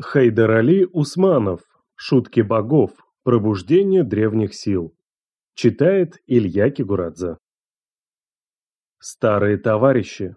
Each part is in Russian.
Хайдар Али Усманов. Шутки богов. Пробуждение древних сил. Читает Илья Кигурадзе. Старые товарищи.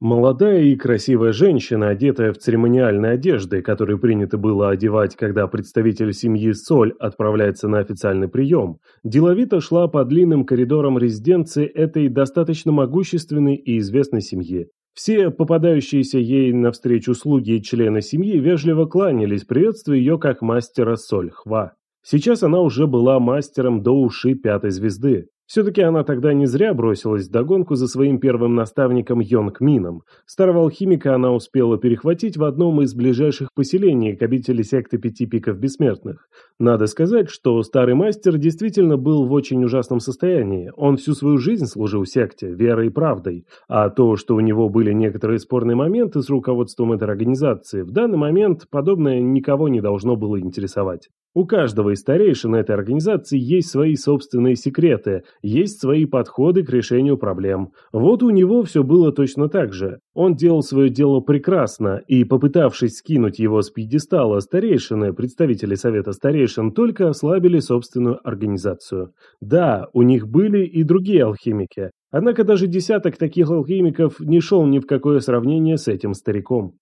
Молодая и красивая женщина, одетая в церемониальные одежды, которые принято было одевать, когда представитель семьи Соль отправляется на официальный прием, деловито шла по длинным коридорам резиденции этой достаточно могущественной и известной семьи. Все попадающиеся ей навстречу слуги и члены семьи вежливо кланялись, приветствуя ее как мастера Соль Хва. Сейчас она уже была мастером до уши пятой звезды. Все-таки она тогда не зря бросилась в догонку за своим первым наставником Йонг Мином. Старого алхимика она успела перехватить в одном из ближайших поселений к обители секты Пяти Пиков Бессмертных. Надо сказать, что старый мастер действительно был в очень ужасном состоянии. Он всю свою жизнь служил секте, верой и правдой. А то, что у него были некоторые спорные моменты с руководством этой организации, в данный момент подобное никого не должно было интересовать. У каждого из старейшин этой организации есть свои собственные секреты, есть свои подходы к решению проблем. Вот у него все было точно так же. Он делал свое дело прекрасно, и, попытавшись скинуть его с пьедестала, старейшины, представители Совета Старейшин, только ослабили собственную организацию. Да, у них были и другие алхимики, однако даже десяток таких алхимиков не шел ни в какое сравнение с этим стариком.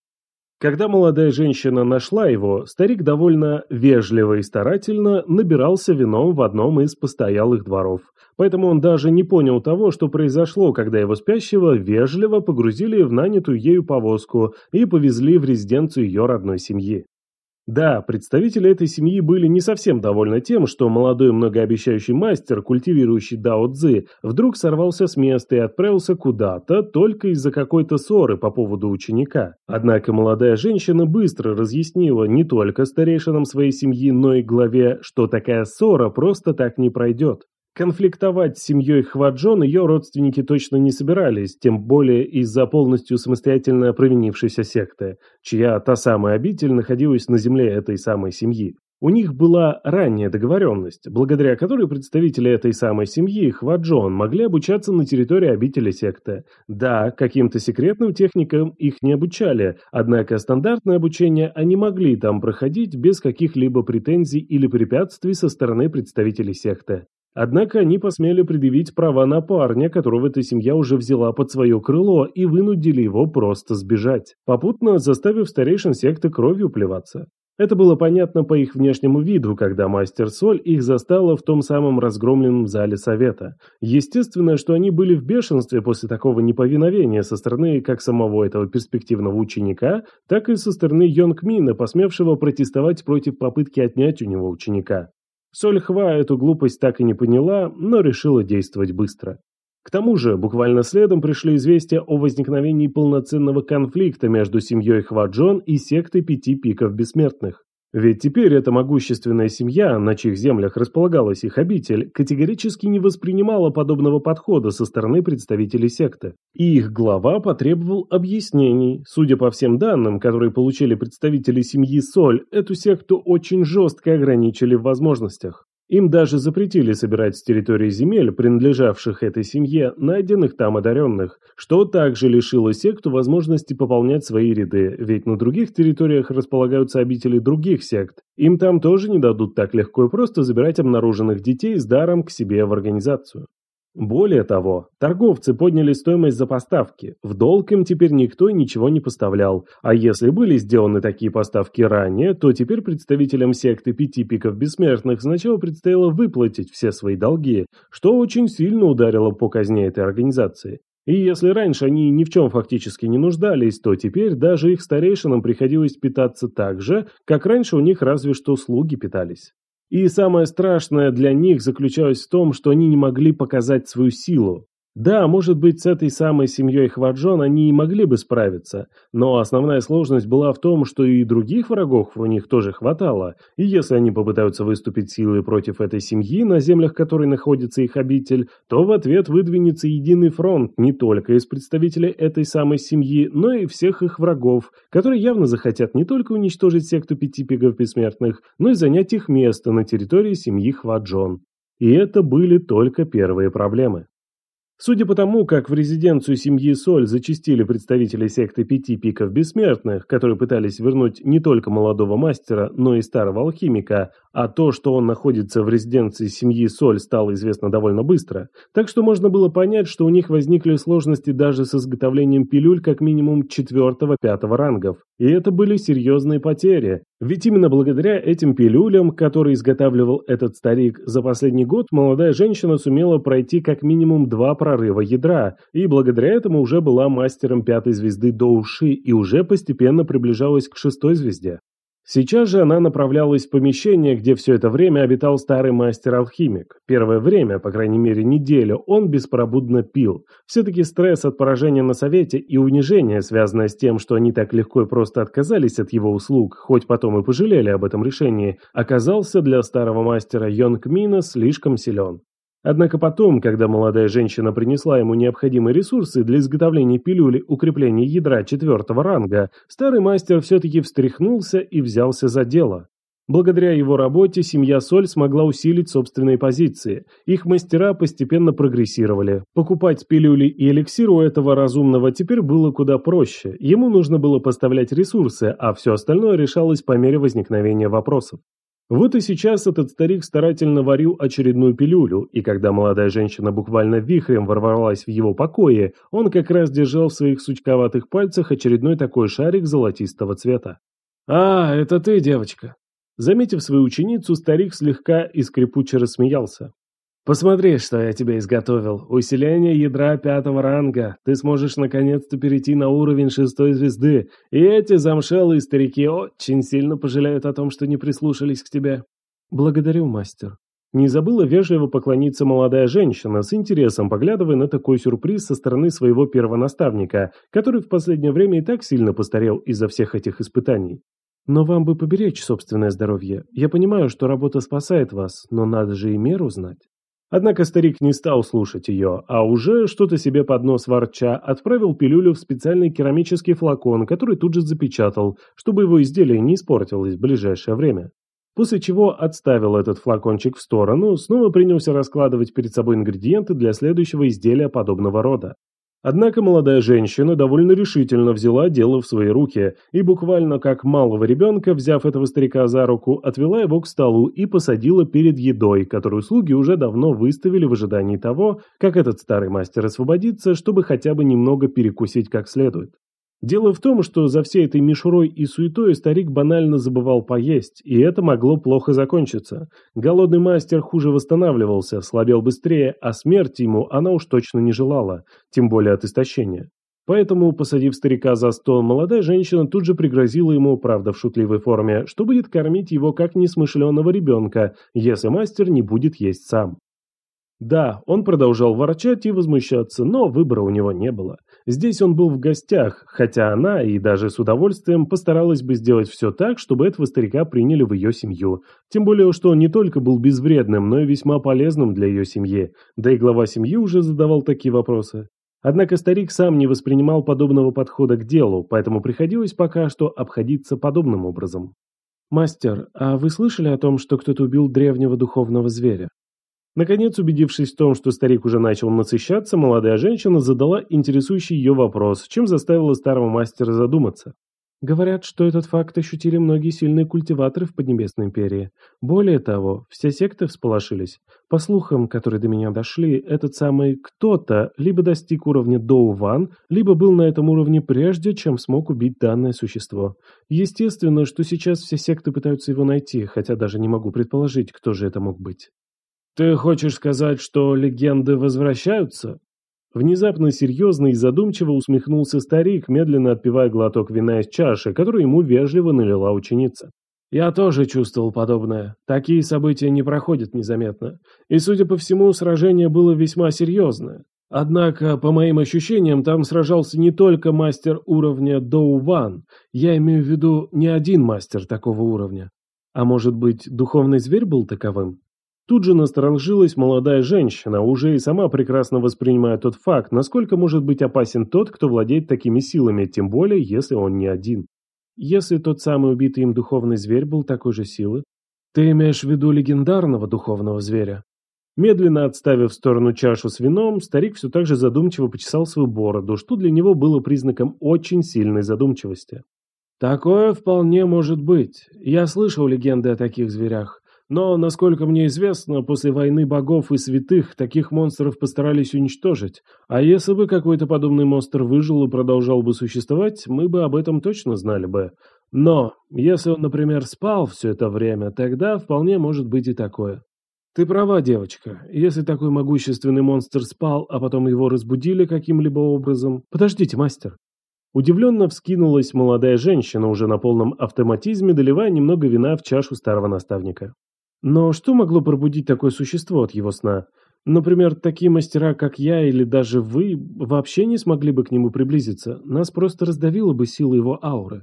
Когда молодая женщина нашла его, старик довольно вежливо и старательно набирался вином в одном из постоялых дворов. Поэтому он даже не понял того, что произошло, когда его спящего вежливо погрузили в нанятую ею повозку и повезли в резиденцию ее родной семьи. Да, представители этой семьи были не совсем довольны тем, что молодой многообещающий мастер, культивирующий Дао Цзы, вдруг сорвался с места и отправился куда-то только из-за какой-то ссоры по поводу ученика. Однако молодая женщина быстро разъяснила не только старейшинам своей семьи, но и главе, что такая ссора просто так не пройдет. Конфликтовать с семьей Хваджон ее родственники точно не собирались, тем более из-за полностью самостоятельно провинившейся секты, чья та самая обитель находилась на земле этой самой семьи. У них была ранняя договоренность, благодаря которой представители этой самой семьи, Хваджон, могли обучаться на территории обители секты. Да, каким-то секретным техникам их не обучали, однако стандартное обучение они могли там проходить без каких-либо претензий или препятствий со стороны представителей секты. Однако они посмели предъявить права на парня, которого эта семья уже взяла под свое крыло, и вынудили его просто сбежать, попутно заставив старейшин секты кровью плеваться. Это было понятно по их внешнему виду, когда мастер Соль их застала в том самом разгромленном зале совета. Естественно, что они были в бешенстве после такого неповиновения со стороны как самого этого перспективного ученика, так и со стороны Йонг Мина, посмевшего протестовать против попытки отнять у него ученика. Сольхва эту глупость так и не поняла, но решила действовать быстро. К тому же, буквально следом пришли известия о возникновении полноценного конфликта между семьей Хваджон и сектой Пяти Пиков Бессмертных. Ведь теперь эта могущественная семья, на чьих землях располагалась их обитель, категорически не воспринимала подобного подхода со стороны представителей секты. И их глава потребовал объяснений. Судя по всем данным, которые получили представители семьи Соль, эту секту очень жестко ограничили в возможностях. Им даже запретили собирать с территории земель, принадлежавших этой семье, найденных там одаренных, что также лишило секту возможности пополнять свои ряды, ведь на других территориях располагаются обители других сект. Им там тоже не дадут так легко и просто забирать обнаруженных детей с даром к себе в организацию. Более того, торговцы подняли стоимость за поставки. В долг им теперь никто ничего не поставлял. А если были сделаны такие поставки ранее, то теперь представителям секты пяти пиков бессмертных сначала предстояло выплатить все свои долги, что очень сильно ударило по казне этой организации. И если раньше они ни в чем фактически не нуждались, то теперь даже их старейшинам приходилось питаться так же, как раньше у них разве что слуги питались. И самое страшное для них заключалось в том, что они не могли показать свою силу. Да, может быть, с этой самой семьей Хваджон они и могли бы справиться, но основная сложность была в том, что и других врагов у них тоже хватало, и если они попытаются выступить силой против этой семьи, на землях которой находится их обитель, то в ответ выдвинется единый фронт не только из представителей этой самой семьи, но и всех их врагов, которые явно захотят не только уничтожить секту пяти пигов бессмертных, но и занять их место на территории семьи Хваджон. И это были только первые проблемы. Судя по тому, как в резиденцию семьи Соль зачастили представители секты Пяти Пиков Бессмертных, которые пытались вернуть не только молодого мастера, но и старого алхимика, а то, что он находится в резиденции семьи Соль, стало известно довольно быстро, так что можно было понять, что у них возникли сложности даже с изготовлением пилюль как минимум четвертого-пятого рангов. И это были серьезные потери, ведь именно благодаря этим пилюлям, которые изготавливал этот старик, за последний год молодая женщина сумела пройти как минимум два прорыва ядра, и благодаря этому уже была мастером пятой звезды до уши и уже постепенно приближалась к шестой звезде. Сейчас же она направлялась в помещение, где все это время обитал старый мастер-алхимик. Первое время, по крайней мере неделю, он беспробудно пил. Все-таки стресс от поражения на совете и унижение, связанное с тем, что они так легко и просто отказались от его услуг, хоть потом и пожалели об этом решении, оказался для старого мастера Йонг Мина слишком силен. Однако потом, когда молодая женщина принесла ему необходимые ресурсы для изготовления пилюли укрепления ядра четвертого ранга, старый мастер все-таки встряхнулся и взялся за дело. Благодаря его работе семья Соль смогла усилить собственные позиции. Их мастера постепенно прогрессировали. Покупать пилюли и эликсир у этого разумного теперь было куда проще. Ему нужно было поставлять ресурсы, а все остальное решалось по мере возникновения вопросов. Вот и сейчас этот старик старательно варил очередную пилюлю, и когда молодая женщина буквально вихрем ворвалась в его покое, он как раз держал в своих сучковатых пальцах очередной такой шарик золотистого цвета. «А, это ты, девочка!» Заметив свою ученицу, старик слегка и скрипуче рассмеялся. Посмотри, что я тебе изготовил. Усиление ядра пятого ранга. Ты сможешь наконец-то перейти на уровень шестой звезды. И эти замшелые старики очень сильно пожалеют о том, что не прислушались к тебе. Благодарю, мастер. Не забыла вежливо поклониться молодая женщина, с интересом поглядывая на такой сюрприз со стороны своего первонаставника, который в последнее время и так сильно постарел из-за всех этих испытаний. Но вам бы поберечь собственное здоровье. Я понимаю, что работа спасает вас, но надо же и меру знать. Однако старик не стал слушать ее, а уже что-то себе под нос ворча отправил пилюлю в специальный керамический флакон, который тут же запечатал, чтобы его изделие не испортилось в ближайшее время. После чего отставил этот флакончик в сторону, снова принялся раскладывать перед собой ингредиенты для следующего изделия подобного рода. Однако молодая женщина довольно решительно взяла дело в свои руки и буквально как малого ребенка, взяв этого старика за руку, отвела его к столу и посадила перед едой, которую слуги уже давно выставили в ожидании того, как этот старый мастер освободится, чтобы хотя бы немного перекусить как следует. Дело в том, что за всей этой мишурой и суетой старик банально забывал поесть, и это могло плохо закончиться. Голодный мастер хуже восстанавливался, слабел быстрее, а смерти ему она уж точно не желала, тем более от истощения. Поэтому, посадив старика за стол, молодая женщина тут же пригрозила ему, правда в шутливой форме, что будет кормить его как несмышленого ребенка, если мастер не будет есть сам. Да, он продолжал ворчать и возмущаться, но выбора у него не было. Здесь он был в гостях, хотя она и даже с удовольствием постаралась бы сделать все так, чтобы этого старика приняли в ее семью. Тем более, что он не только был безвредным, но и весьма полезным для ее семьи. Да и глава семьи уже задавал такие вопросы. Однако старик сам не воспринимал подобного подхода к делу, поэтому приходилось пока что обходиться подобным образом. «Мастер, а вы слышали о том, что кто-то убил древнего духовного зверя?» Наконец, убедившись в том, что старик уже начал насыщаться, молодая женщина задала интересующий ее вопрос, чем заставила старого мастера задуматься. Говорят, что этот факт ощутили многие сильные культиваторы в Поднебесной империи. Более того, все секты всполошились. По слухам, которые до меня дошли, этот самый кто-то либо достиг уровня Доу-Ван, либо был на этом уровне прежде, чем смог убить данное существо. Естественно, что сейчас все секты пытаются его найти, хотя даже не могу предположить, кто же это мог быть. «Ты хочешь сказать, что легенды возвращаются?» Внезапно серьезно и задумчиво усмехнулся старик, медленно отпивая глоток вина из чаши, которую ему вежливо налила ученица. «Я тоже чувствовал подобное. Такие события не проходят незаметно. И, судя по всему, сражение было весьма серьезное. Однако, по моим ощущениям, там сражался не только мастер уровня Доу Ван. Я имею в виду не один мастер такого уровня. А может быть, духовный зверь был таковым? Тут же насторожилась молодая женщина, уже и сама прекрасно воспринимая тот факт, насколько может быть опасен тот, кто владеет такими силами, тем более, если он не один. Если тот самый убитый им духовный зверь был такой же силы, ты имеешь в виду легендарного духовного зверя? Медленно отставив в сторону чашу с вином, старик все так же задумчиво почесал свою бороду, что для него было признаком очень сильной задумчивости. «Такое вполне может быть. Я слышал легенды о таких зверях. Но, насколько мне известно, после войны богов и святых таких монстров постарались уничтожить. А если бы какой-то подобный монстр выжил и продолжал бы существовать, мы бы об этом точно знали бы. Но, если он, например, спал все это время, тогда вполне может быть и такое. Ты права, девочка. Если такой могущественный монстр спал, а потом его разбудили каким-либо образом... Подождите, мастер. Удивленно вскинулась молодая женщина, уже на полном автоматизме, доливая немного вина в чашу старого наставника. Но что могло пробудить такое существо от его сна? Например, такие мастера, как я или даже вы, вообще не смогли бы к нему приблизиться. Нас просто раздавило бы сила его ауры.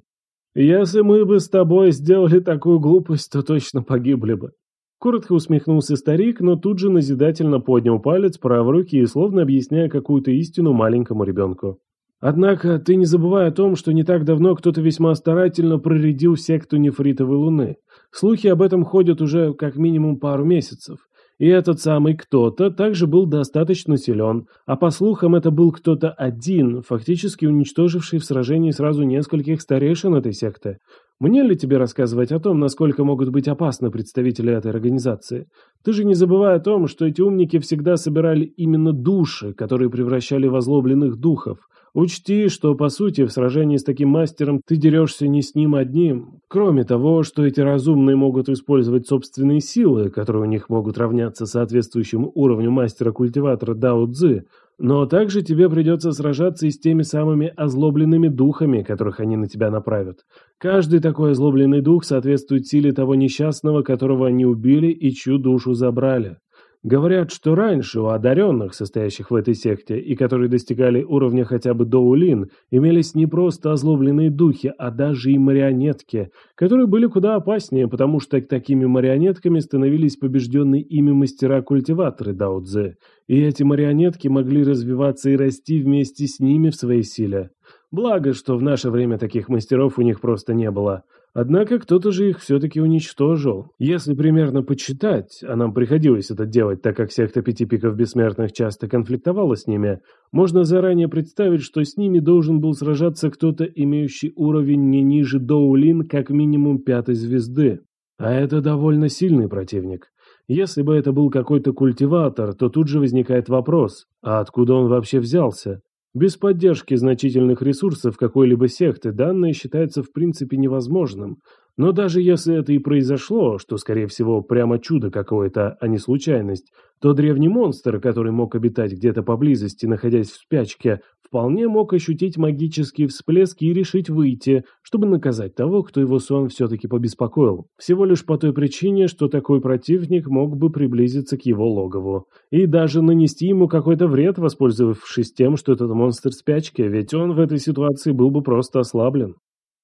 Если мы бы с тобой сделали такую глупость, то точно погибли бы. Коротко усмехнулся старик, но тут же назидательно поднял палец правой руки и словно объясняя какую-то истину маленькому ребенку. Однако ты не забывай о том, что не так давно кто-то весьма старательно проредил секту нефритовой луны. Слухи об этом ходят уже как минимум пару месяцев. И этот самый кто-то также был достаточно силен, а по слухам это был кто-то один, фактически уничтоживший в сражении сразу нескольких старейшин этой секты. Мне ли тебе рассказывать о том, насколько могут быть опасны представители этой организации? Ты же не забывай о том, что эти умники всегда собирали именно души, которые превращали в озлобленных духов, Учти, что по сути в сражении с таким мастером ты дерешься не с ним одним. Кроме того, что эти разумные могут использовать собственные силы, которые у них могут равняться соответствующему уровню мастера-культиватора Дао Цзы, но также тебе придется сражаться и с теми самыми озлобленными духами, которых они на тебя направят. Каждый такой озлобленный дух соответствует силе того несчастного, которого они убили и чью душу забрали. Говорят, что раньше у одаренных, состоящих в этой секте, и которые достигали уровня хотя бы доулин, имелись не просто озлобленные духи, а даже и марионетки, которые были куда опаснее, потому что такими марионетками становились побежденные ими мастера-культиваторы Даудзе, и эти марионетки могли развиваться и расти вместе с ними в своей силе. Благо, что в наше время таких мастеров у них просто не было. Однако кто-то же их все-таки уничтожил. Если примерно почитать, а нам приходилось это делать, так как секта Пяти Пиков Бессмертных часто конфликтовала с ними, можно заранее представить, что с ними должен был сражаться кто-то, имеющий уровень не ниже Доулин как минимум пятой звезды. А это довольно сильный противник. Если бы это был какой-то культиватор, то тут же возникает вопрос, а откуда он вообще взялся? Без поддержки значительных ресурсов какой-либо секты данное считается в принципе невозможным, но даже если это и произошло, что, скорее всего, прямо чудо какое-то, а не случайность, то древний монстр, который мог обитать где-то поблизости, находясь в спячке, вполне мог ощутить магические всплески и решить выйти, чтобы наказать того, кто его сон все-таки побеспокоил. Всего лишь по той причине, что такой противник мог бы приблизиться к его логову. И даже нанести ему какой-то вред, воспользовавшись тем, что этот монстр в спячке, ведь он в этой ситуации был бы просто ослаблен.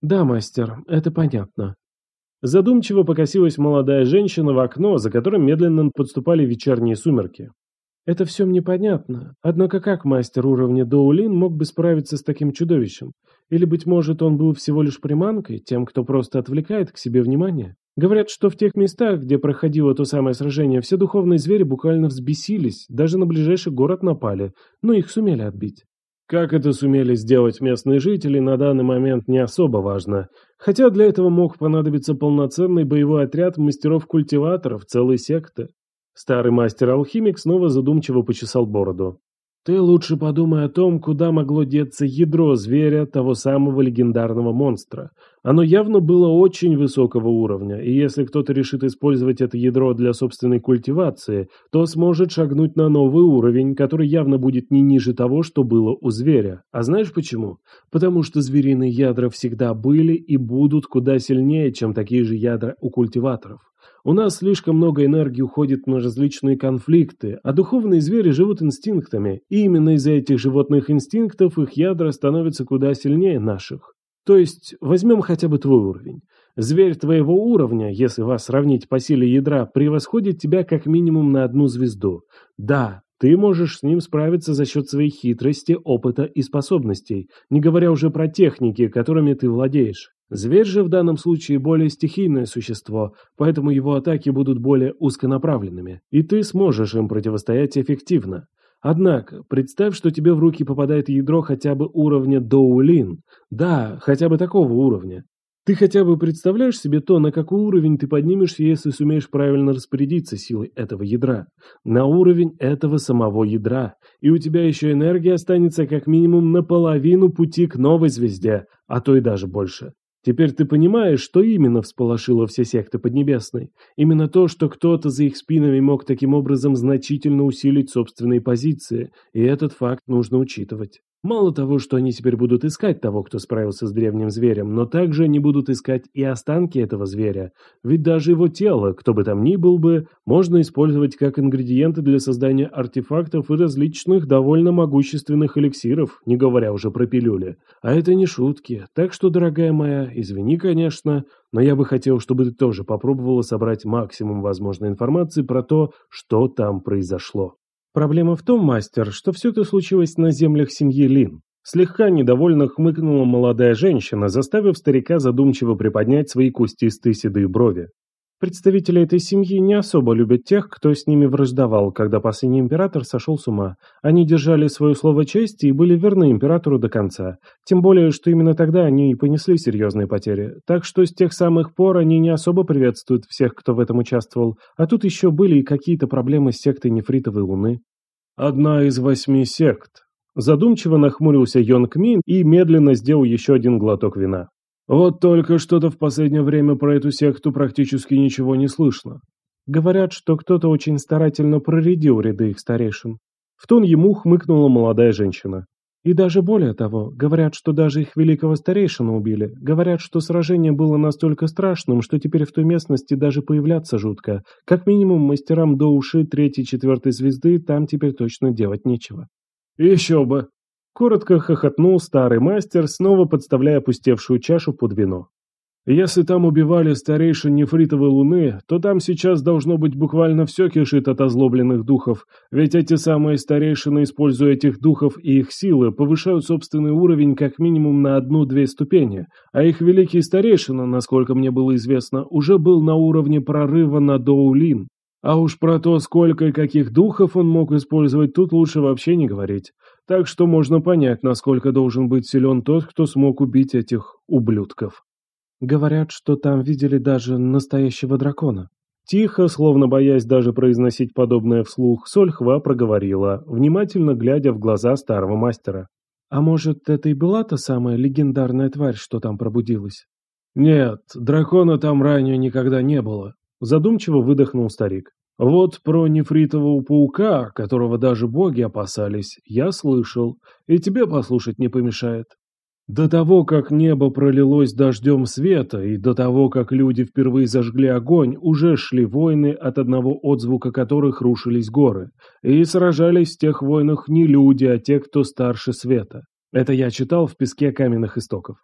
«Да, мастер, это понятно». Задумчиво покосилась молодая женщина в окно, за которым медленно подступали вечерние сумерки. Это все мне понятно. Однако как мастер уровня Доулин мог бы справиться с таким чудовищем? Или, быть может, он был всего лишь приманкой, тем, кто просто отвлекает к себе внимание? Говорят, что в тех местах, где проходило то самое сражение, все духовные звери буквально взбесились, даже на ближайший город напали, но их сумели отбить. Как это сумели сделать местные жители, на данный момент не особо важно. Хотя для этого мог понадобиться полноценный боевой отряд мастеров-культиваторов целой секты. Старый мастер-алхимик снова задумчиво почесал бороду. Ты лучше подумай о том, куда могло деться ядро зверя, того самого легендарного монстра. Оно явно было очень высокого уровня, и если кто-то решит использовать это ядро для собственной культивации, то сможет шагнуть на новый уровень, который явно будет не ниже того, что было у зверя. А знаешь почему? Потому что звериные ядра всегда были и будут куда сильнее, чем такие же ядра у культиваторов. У нас слишком много энергии уходит на различные конфликты, а духовные звери живут инстинктами, и именно из-за этих животных инстинктов их ядра становятся куда сильнее наших. То есть, возьмем хотя бы твой уровень. Зверь твоего уровня, если вас сравнить по силе ядра, превосходит тебя как минимум на одну звезду. Да, ты можешь с ним справиться за счет своей хитрости, опыта и способностей, не говоря уже про техники, которыми ты владеешь. Зверь же в данном случае более стихийное существо, поэтому его атаки будут более узконаправленными, и ты сможешь им противостоять эффективно. Однако, представь, что тебе в руки попадает ядро хотя бы уровня Доулин. Да, хотя бы такого уровня. Ты хотя бы представляешь себе то, на какой уровень ты поднимешься, если сумеешь правильно распорядиться силой этого ядра? На уровень этого самого ядра. И у тебя еще энергия останется как минимум наполовину пути к новой звезде, а то и даже больше. Теперь ты понимаешь, что именно всполошило все секты Поднебесной? Именно то, что кто-то за их спинами мог таким образом значительно усилить собственные позиции, и этот факт нужно учитывать. Мало того, что они теперь будут искать того, кто справился с древним зверем, но также они будут искать и останки этого зверя. Ведь даже его тело, кто бы там ни был бы, можно использовать как ингредиенты для создания артефактов и различных довольно могущественных эликсиров, не говоря уже про пилюли. А это не шутки. Так что, дорогая моя, извини, конечно, но я бы хотел, чтобы ты тоже попробовала собрать максимум возможной информации про то, что там произошло. Проблема в том, мастер, что все это случилось на землях семьи Лин. Слегка недовольно хмыкнула молодая женщина, заставив старика задумчиво приподнять свои кустистые седые брови. Представители этой семьи не особо любят тех, кто с ними враждовал, когда последний император сошел с ума. Они держали свое слово чести и были верны императору до конца. Тем более, что именно тогда они и понесли серьезные потери. Так что с тех самых пор они не особо приветствуют всех, кто в этом участвовал. А тут еще были и какие-то проблемы с сектой Нефритовой Луны. Одна из восьми сект. Задумчиво нахмурился Йонг Мин и медленно сделал еще один глоток вина. Вот только что-то в последнее время про эту секту практически ничего не слышно. Говорят, что кто-то очень старательно проредил ряды их старейшин. В тон ему хмыкнула молодая женщина. И даже более того, говорят, что даже их великого старейшина убили. Говорят, что сражение было настолько страшным, что теперь в той местности даже появляться жутко. Как минимум, мастерам до уши третьей-четвертой звезды там теперь точно делать нечего. Еще бы! Коротко хохотнул старый мастер, снова подставляя опустевшую чашу под вино. Если там убивали старейшин нефритовой луны, то там сейчас должно быть буквально все кишит от озлобленных духов, ведь эти самые старейшины, используя этих духов и их силы, повышают собственный уровень как минимум на одну-две ступени, а их великий старейшина, насколько мне было известно, уже был на уровне прорыва на Доулин. А уж про то, сколько и каких духов он мог использовать, тут лучше вообще не говорить. Так что можно понять, насколько должен быть силен тот, кто смог убить этих ублюдков. Говорят, что там видели даже настоящего дракона. Тихо, словно боясь даже произносить подобное вслух, Сольхва проговорила, внимательно глядя в глаза старого мастера. «А может, это и была та самая легендарная тварь, что там пробудилась?» «Нет, дракона там ранее никогда не было», — задумчиво выдохнул старик. «Вот про нефритового паука, которого даже боги опасались, я слышал, и тебе послушать не помешает. До того, как небо пролилось дождем света, и до того, как люди впервые зажгли огонь, уже шли войны, от одного отзвука которых рушились горы. И сражались в тех войнах не люди, а те, кто старше света. Это я читал в «Песке каменных истоков».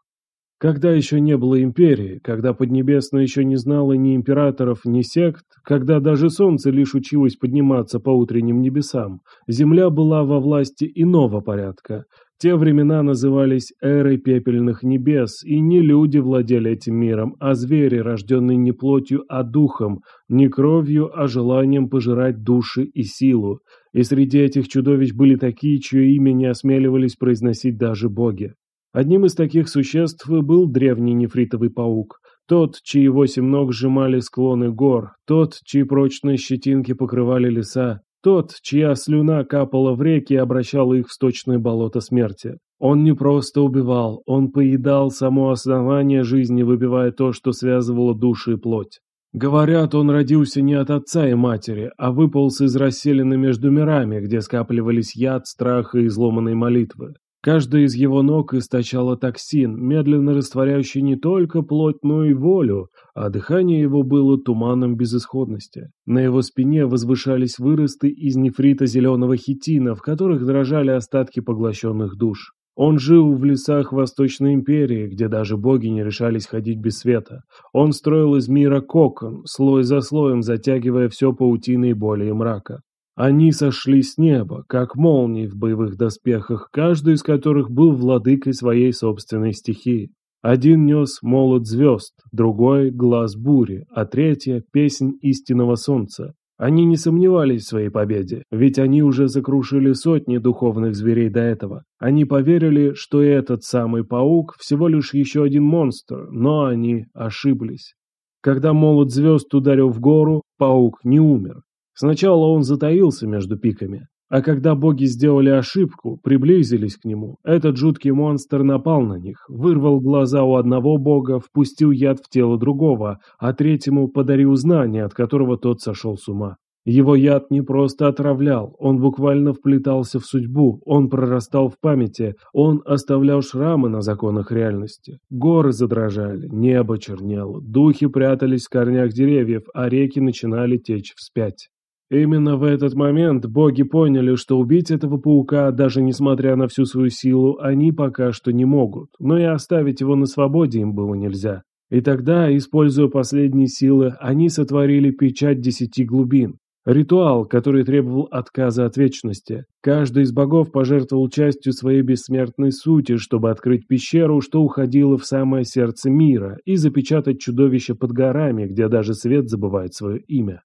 Когда еще не было империи, когда Поднебесная еще не знала ни императоров, ни сект, когда даже солнце лишь училось подниматься по утренним небесам, земля была во власти иного порядка, те времена назывались эрой пепельных небес, и не люди владели этим миром, а звери, рожденные не плотью, а духом, не кровью, а желанием пожирать души и силу. И среди этих чудовищ были такие, чье имя не осмеливались произносить даже боги. Одним из таких существ был древний нефритовый паук. Тот, чьи восемь ног сжимали склоны гор, тот, чьи прочные щетинки покрывали леса, тот, чья слюна капала в реки и обращала их в сточное болото смерти. Он не просто убивал, он поедал само основание жизни, выбивая то, что связывало души и плоть. Говорят, он родился не от отца и матери, а выполз из расселены между мирами, где скапливались яд, страх и изломанные молитвы. Каждая из его ног источала токсин, медленно растворяющий не только плоть, но и волю, а дыхание его было туманом безысходности. На его спине возвышались выросты из нефрита зеленого хитина, в которых дрожали остатки поглощенных душ. Он жил в лесах Восточной империи, где даже боги не решались ходить без света. Он строил из мира кокон, слой за слоем затягивая все паутиной боли и мрака. Они сошли с неба, как молнии в боевых доспехах, каждый из которых был владыкой своей собственной стихии. Один нес молот звезд, другой — глаз бури, а третья — песнь истинного солнца. Они не сомневались в своей победе, ведь они уже закрушили сотни духовных зверей до этого. Они поверили, что этот самый паук всего лишь еще один монстр, но они ошиблись. Когда молот звезд ударил в гору, паук не умер. Сначала он затаился между пиками, а когда боги сделали ошибку, приблизились к нему, этот жуткий монстр напал на них, вырвал глаза у одного бога, впустил яд в тело другого, а третьему подарил знание, от которого тот сошел с ума. Его яд не просто отравлял, он буквально вплетался в судьбу, он прорастал в памяти, он оставлял шрамы на законах реальности. Горы задрожали, небо чернело, духи прятались в корнях деревьев, а реки начинали течь вспять. Именно в этот момент боги поняли, что убить этого паука, даже несмотря на всю свою силу, они пока что не могут, но и оставить его на свободе им было нельзя. И тогда, используя последние силы, они сотворили печать десяти глубин. Ритуал, который требовал отказа от вечности. Каждый из богов пожертвовал частью своей бессмертной сути, чтобы открыть пещеру, что уходило в самое сердце мира, и запечатать чудовище под горами, где даже свет забывает свое имя.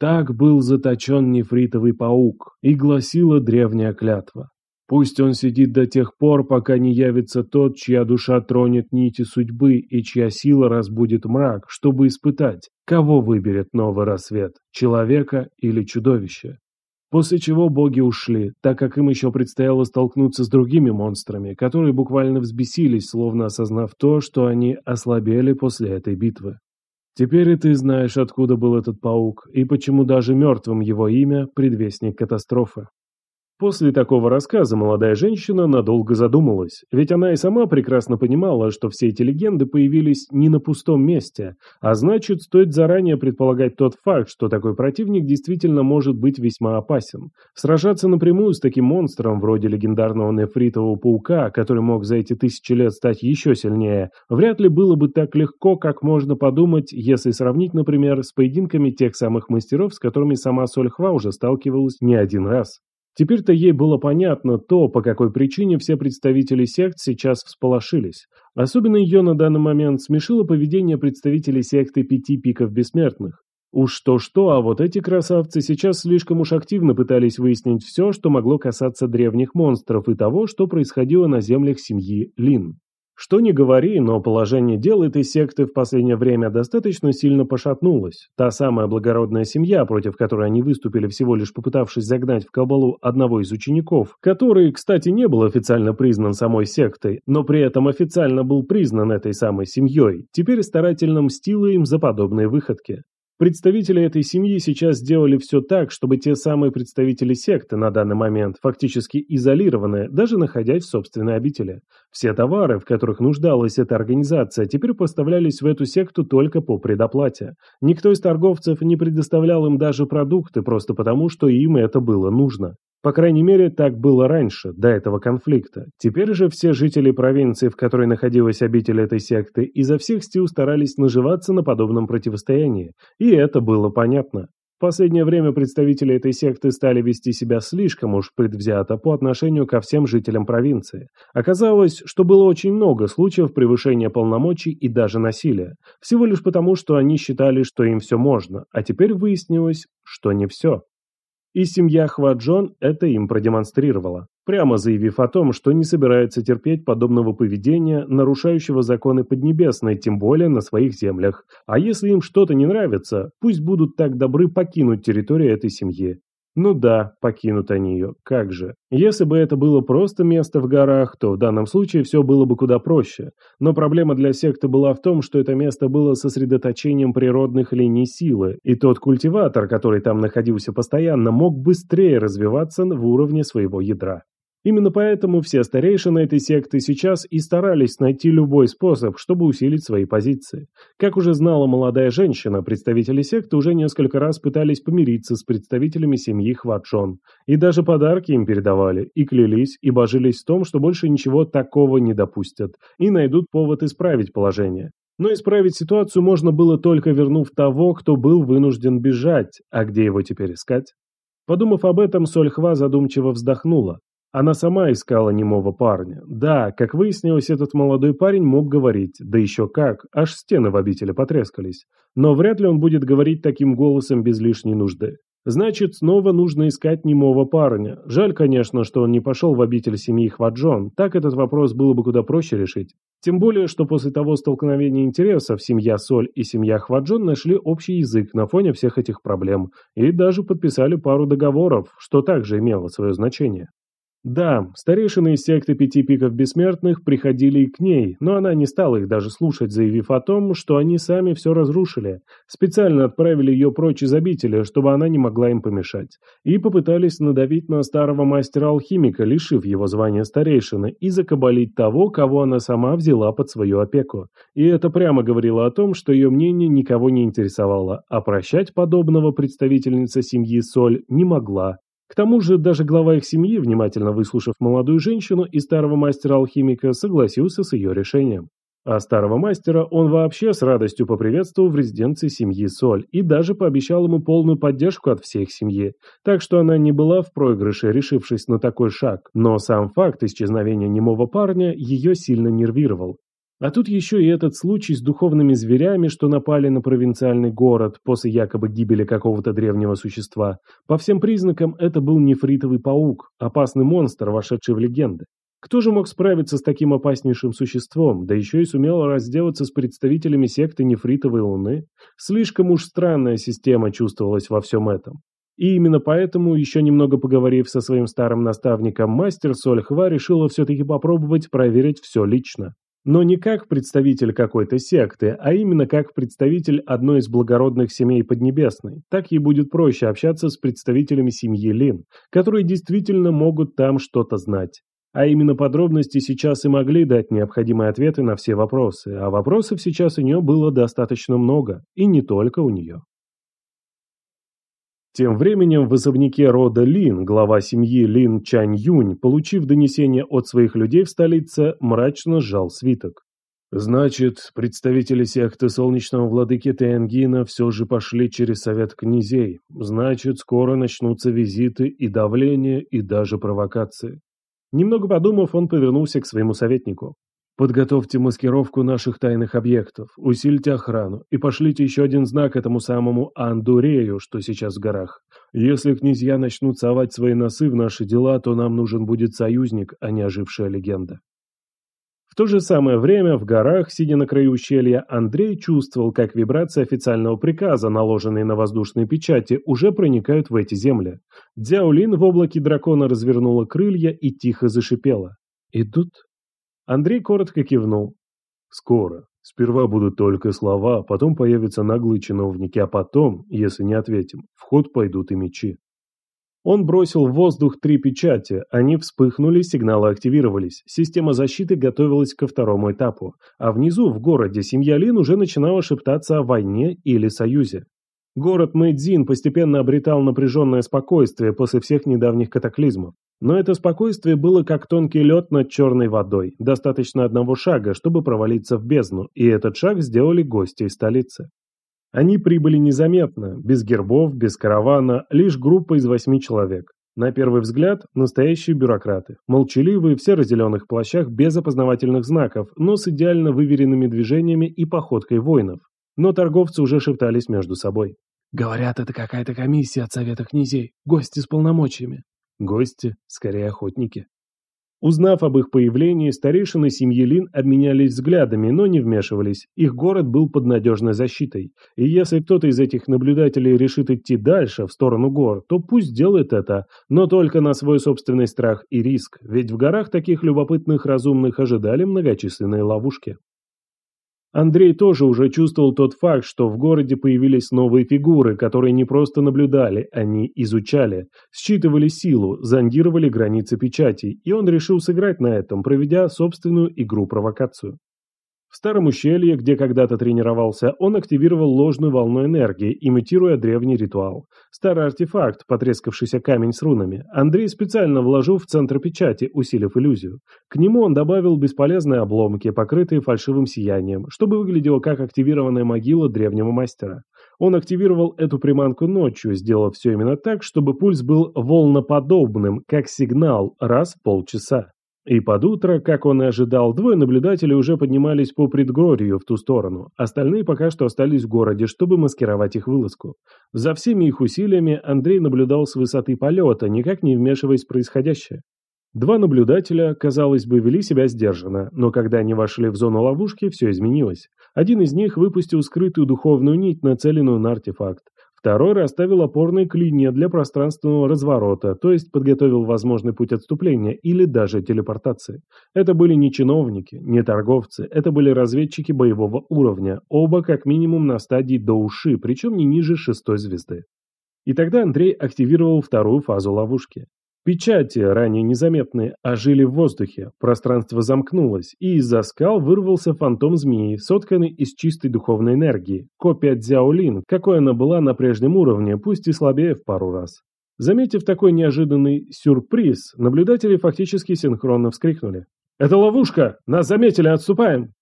Так был заточен нефритовый паук, и гласила древняя клятва. Пусть он сидит до тех пор, пока не явится тот, чья душа тронет нити судьбы и чья сила разбудит мрак, чтобы испытать, кого выберет новый рассвет, человека или чудовище. После чего боги ушли, так как им еще предстояло столкнуться с другими монстрами, которые буквально взбесились, словно осознав то, что они ослабели после этой битвы. Теперь и ты знаешь, откуда был этот паук, и почему даже мертвым его имя – предвестник катастрофы. После такого рассказа молодая женщина надолго задумалась, ведь она и сама прекрасно понимала, что все эти легенды появились не на пустом месте, а значит, стоит заранее предполагать тот факт, что такой противник действительно может быть весьма опасен. Сражаться напрямую с таким монстром, вроде легендарного нефритового паука, который мог за эти тысячи лет стать еще сильнее, вряд ли было бы так легко, как можно подумать, если сравнить, например, с поединками тех самых мастеров, с которыми сама Сольхва уже сталкивалась не один раз. Теперь-то ей было понятно то, по какой причине все представители сект сейчас всполошились. Особенно ее на данный момент смешило поведение представителей секты Пяти Пиков Бессмертных. Уж то-что, а вот эти красавцы сейчас слишком уж активно пытались выяснить все, что могло касаться древних монстров и того, что происходило на землях семьи Лин. Что ни говори, но положение дел этой секты в последнее время достаточно сильно пошатнулось. Та самая благородная семья, против которой они выступили всего лишь попытавшись загнать в кабалу одного из учеников, который, кстати, не был официально признан самой сектой, но при этом официально был признан этой самой семьей, теперь старательно мстила им за подобные выходки. Представители этой семьи сейчас сделали все так, чтобы те самые представители секты на данный момент фактически изолированы, даже находясь в собственной обители. Все товары, в которых нуждалась эта организация, теперь поставлялись в эту секту только по предоплате. Никто из торговцев не предоставлял им даже продукты, просто потому, что им это было нужно. По крайней мере, так было раньше, до этого конфликта. Теперь же все жители провинции, в которой находилась обитель этой секты, изо всех сил старались наживаться на подобном противостоянии. И это было понятно. В последнее время представители этой секты стали вести себя слишком уж предвзято по отношению ко всем жителям провинции. Оказалось, что было очень много случаев превышения полномочий и даже насилия. Всего лишь потому, что они считали, что им все можно, а теперь выяснилось, что не все. И семья Хваджон это им продемонстрировала, прямо заявив о том, что не собирается терпеть подобного поведения, нарушающего законы Поднебесной, тем более на своих землях. А если им что-то не нравится, пусть будут так добры покинуть территорию этой семьи. Ну да, покинут они ее, как же. Если бы это было просто место в горах, то в данном случае все было бы куда проще. Но проблема для секты была в том, что это место было сосредоточением природных линий силы, и тот культиватор, который там находился постоянно, мог быстрее развиваться в уровне своего ядра. Именно поэтому все старейшины этой секты сейчас и старались найти любой способ, чтобы усилить свои позиции. Как уже знала молодая женщина, представители секты уже несколько раз пытались помириться с представителями семьи Хватшон. И даже подарки им передавали, и клялись, и божились в том, что больше ничего такого не допустят, и найдут повод исправить положение. Но исправить ситуацию можно было только вернув того, кто был вынужден бежать, а где его теперь искать? Подумав об этом, Сольхва задумчиво вздохнула. Она сама искала немого парня. Да, как выяснилось, этот молодой парень мог говорить, да еще как, аж стены в обители потрескались. Но вряд ли он будет говорить таким голосом без лишней нужды. Значит, снова нужно искать немого парня. Жаль, конечно, что он не пошел в обитель семьи Хваджон, так этот вопрос было бы куда проще решить. Тем более, что после того столкновения интересов семья Соль и семья Хваджон нашли общий язык на фоне всех этих проблем и даже подписали пару договоров, что также имело свое значение. Да, старейшины из секты Пяти Пиков Бессмертных приходили и к ней, но она не стала их даже слушать, заявив о том, что они сами все разрушили. Специально отправили ее прочь из обители, чтобы она не могла им помешать. И попытались надавить на старого мастера-алхимика, лишив его звания старейшины, и закабалить того, кого она сама взяла под свою опеку. И это прямо говорило о том, что ее мнение никого не интересовало, а прощать подобного представительница семьи Соль не могла к тому же даже глава их семьи, внимательно выслушав молодую женщину и старого мастера-алхимика, согласился с ее решением. А старого мастера он вообще с радостью поприветствовал в резиденции семьи Соль и даже пообещал ему полную поддержку от всей их семьи. Так что она не была в проигрыше, решившись на такой шаг. Но сам факт исчезновения немого парня ее сильно нервировал. А тут еще и этот случай с духовными зверями, что напали на провинциальный город после якобы гибели какого-то древнего существа. По всем признакам это был нефритовый паук, опасный монстр, вошедший в легенды. Кто же мог справиться с таким опаснейшим существом, да еще и сумел разделаться с представителями секты Нефритовой Луны? Слишком уж странная система чувствовалась во всем этом. И именно поэтому, еще немного поговорив со своим старым наставником, мастер Сольхва решила все-таки попробовать проверить все лично. Но не как представитель какой-то секты, а именно как представитель одной из благородных семей Поднебесной. Так ей будет проще общаться с представителями семьи Лин, которые действительно могут там что-то знать. А именно подробности сейчас и могли дать необходимые ответы на все вопросы, а вопросов сейчас у нее было достаточно много, и не только у нее. Тем временем в особняке рода Лин, глава семьи Лин Чань Юнь, получив донесение от своих людей в столице, мрачно сжал свиток. Значит, представители секты солнечного владыки Тенгина все же пошли через совет князей. Значит, скоро начнутся визиты и давление, и даже провокации. Немного подумав, он повернулся к своему советнику. Подготовьте маскировку наших тайных объектов, усильте охрану и пошлите еще один знак этому самому Андурею, что сейчас в горах. Если князья начнут совать свои носы в наши дела, то нам нужен будет союзник, а не ожившая легенда. В то же самое время в горах, сидя на краю ущелья, Андрей чувствовал, как вибрации официального приказа, наложенные на воздушные печати, уже проникают в эти земли. Дзяолин в облаке дракона развернула крылья и тихо зашипела. «Идут?» Андрей коротко кивнул. «Скоро. Сперва будут только слова, потом появятся наглые чиновники, а потом, если не ответим, в ход пойдут и мечи». Он бросил в воздух три печати, они вспыхнули, сигналы активировались, система защиты готовилась ко второму этапу, а внизу, в городе, семья Лин уже начинала шептаться о войне или союзе. Город Мэйдзин постепенно обретал напряженное спокойствие после всех недавних катаклизмов. Но это спокойствие было как тонкий лед над черной водой. Достаточно одного шага, чтобы провалиться в бездну, и этот шаг сделали гости из столицы. Они прибыли незаметно, без гербов, без каравана, лишь группа из восьми человек. На первый взгляд, настоящие бюрократы. Молчаливые в серо-зеленых плащах без опознавательных знаков, но с идеально выверенными движениями и походкой воинов. Но торговцы уже шептались между собой. «Говорят, это какая-то комиссия от Совета князей, гости с полномочиями. Гости, скорее охотники. Узнав об их появлении, старейшины семьи Лин обменялись взглядами, но не вмешивались. Их город был под надежной защитой. И если кто-то из этих наблюдателей решит идти дальше, в сторону гор, то пусть делает это, но только на свой собственный страх и риск, ведь в горах таких любопытных разумных ожидали многочисленные ловушки. Андрей тоже уже чувствовал тот факт, что в городе появились новые фигуры, которые не просто наблюдали, они изучали, считывали силу, зондировали границы печатей, и он решил сыграть на этом, проведя собственную игру-провокацию. В старом ущелье, где когда-то тренировался, он активировал ложную волну энергии, имитируя древний ритуал. Старый артефакт, потрескавшийся камень с рунами, Андрей специально вложил в центр печати, усилив иллюзию. К нему он добавил бесполезные обломки, покрытые фальшивым сиянием, чтобы выглядело как активированная могила древнего мастера. Он активировал эту приманку ночью, сделав все именно так, чтобы пульс был волноподобным, как сигнал, раз в полчаса. И под утро, как он и ожидал, двое наблюдателей уже поднимались по предгорью в ту сторону. Остальные пока что остались в городе, чтобы маскировать их вылазку. За всеми их усилиями Андрей наблюдал с высоты полета, никак не вмешиваясь в происходящее. Два наблюдателя, казалось бы, вели себя сдержанно, но когда они вошли в зону ловушки, все изменилось. Один из них выпустил скрытую духовную нить, нацеленную на артефакт. Второй расставил опорные клинья для пространственного разворота, то есть подготовил возможный путь отступления или даже телепортации. Это были не чиновники, не торговцы, это были разведчики боевого уровня, оба как минимум на стадии до уши, причем не ниже шестой звезды. И тогда Андрей активировал вторую фазу ловушки. Печати, ранее незаметные, ожили в воздухе, пространство замкнулось, и из-за скал вырвался фантом змеи, сотканный из чистой духовной энергии, копия Дзяолин, какой она была на прежнем уровне, пусть и слабее в пару раз. Заметив такой неожиданный сюрприз, наблюдатели фактически синхронно вскрикнули. «Это ловушка! Нас заметили, отступаем!»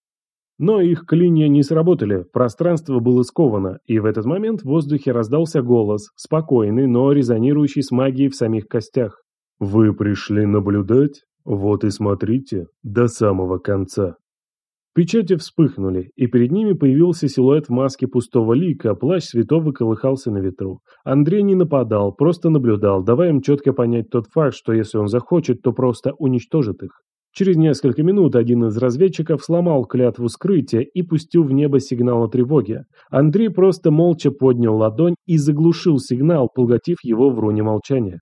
Но их клинья не сработали, пространство было сковано, и в этот момент в воздухе раздался голос, спокойный, но резонирующий с магией в самих костях. Вы пришли наблюдать? Вот и смотрите, до самого конца. Печати вспыхнули, и перед ними появился силуэт в маске пустого лика, плащ святого колыхался на ветру. Андрей не нападал, просто наблюдал, давая им четко понять тот факт, что если он захочет, то просто уничтожит их. Через несколько минут один из разведчиков сломал клятву скрытия и пустил в небо сигнал о тревоге. Андрей просто молча поднял ладонь и заглушил сигнал, поглотив его в руне молчания.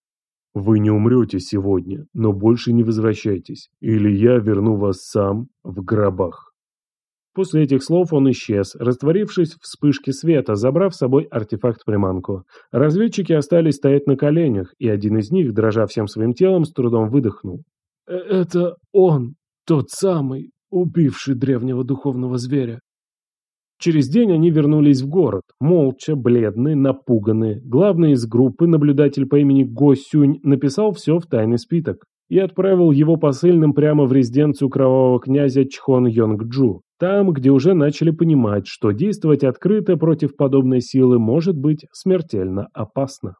Вы не умрете сегодня, но больше не возвращайтесь, или я верну вас сам в гробах. После этих слов он исчез, растворившись в вспышке света, забрав с собой артефакт-приманку. Разведчики остались стоять на коленях, и один из них, дрожа всем своим телом, с трудом выдохнул. «Э, «Это он, тот самый, убивший древнего духовного зверя. Через день они вернулись в город, молча, бледные, напуганные. Главный из группы, наблюдатель по имени Го Сюнь, написал все в тайный спиток и отправил его посыльным прямо в резиденцию кровавого князя Чхон Йонг-Джу, там, где уже начали понимать, что действовать открыто против подобной силы может быть смертельно опасно.